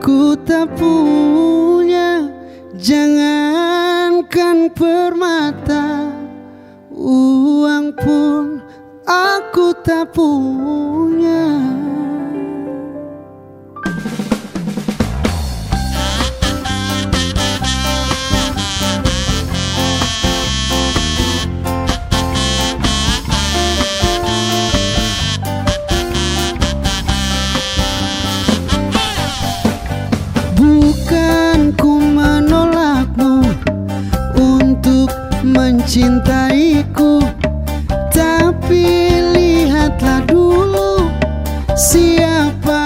Ku tak punya Jangankan permata. Uang pun Aku tak punya. mencintaiku. Tapi lihatlah dulu siapa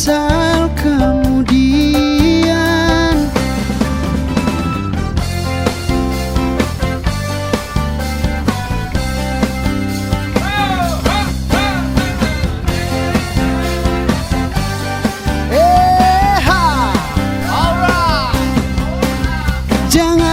menyesal kemudian eh, Jangan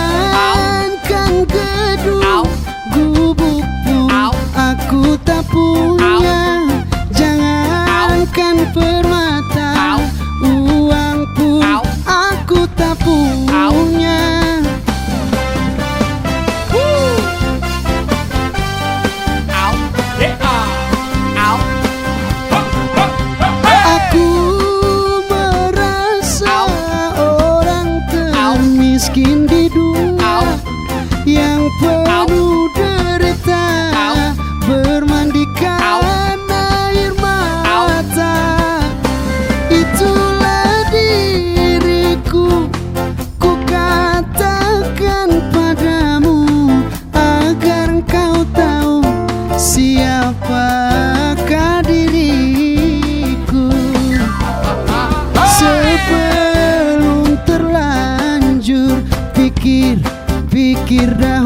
Kirna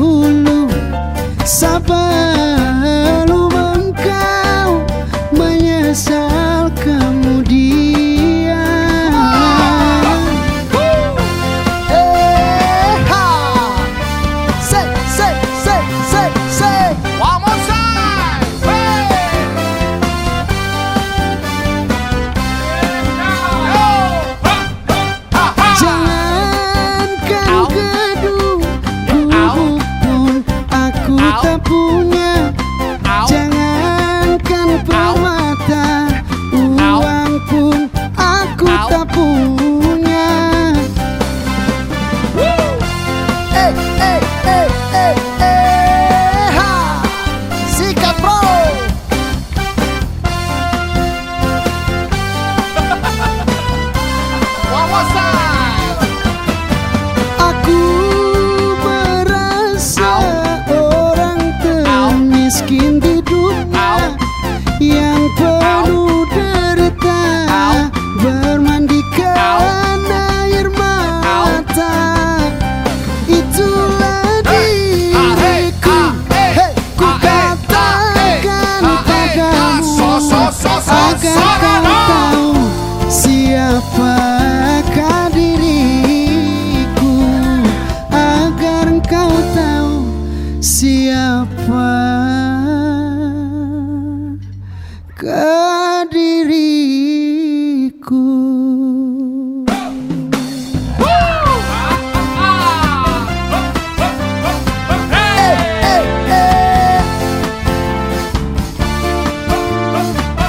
Ooh.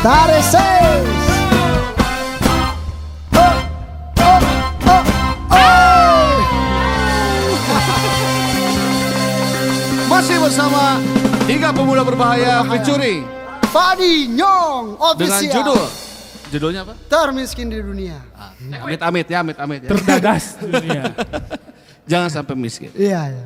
Tareses. Oh, oh, oh, oh. Masih bersama tiga pemuda berbahaya pencuri. Fadi Nyong official. Dengan judul judulnya apa? Termiskin di dunia. Ah, amit amit ya, amit amit ya. Terdadas dunia. Jangan sampai miskin. Iya, iya.